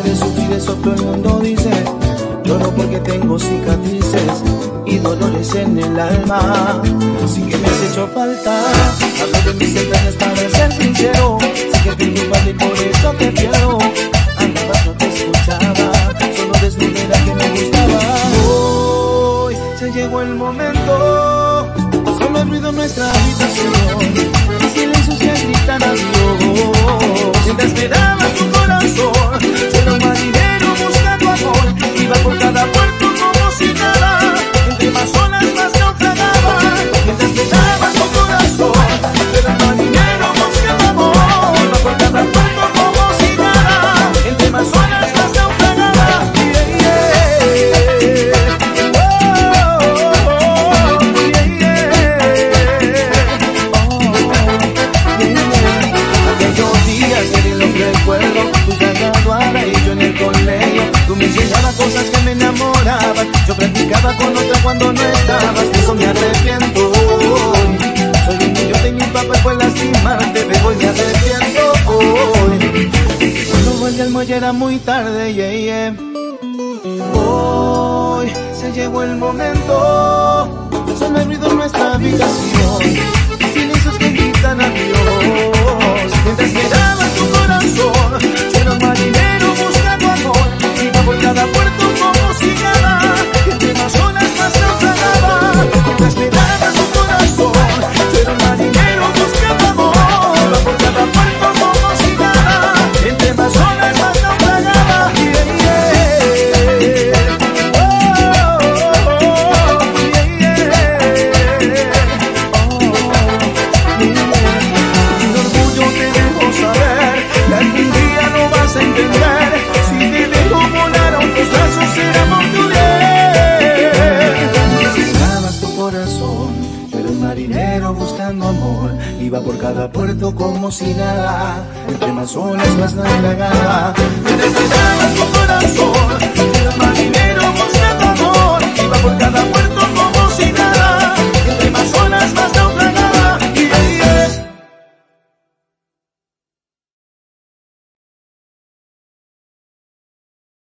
de sufrir, eso todo el mundo dice. Lloro porque tengo cicatrices y dolores en el alma. Así que me has hecho falta. Hablo de mis engaños para ser sincero. Sé que fui culpable y por eso te quiero. Andabas, no te escuchaba. Solo desnudé la que me gustaba. Hoy se llegó el momento. Solo el ruido en nuestra habitación. Muelle era muy tarde, yeah. Hoy se llegó el momento, solo hay ruido en nuestra habitación. Corazón, era un marinero buscando amor. Iba por cada puerto como si nada, entre más olas más navegaba. Necesitabas tu corazón,